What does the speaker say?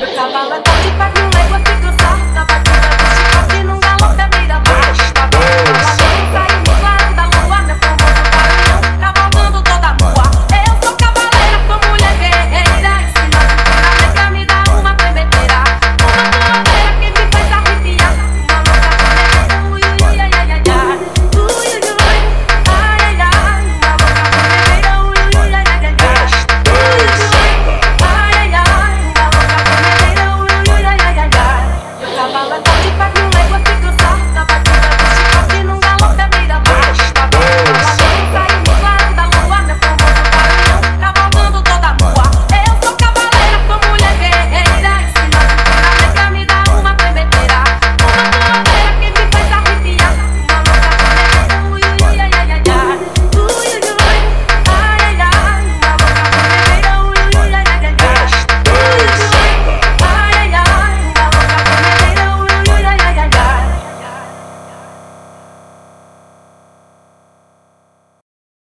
Meu cavalo tá de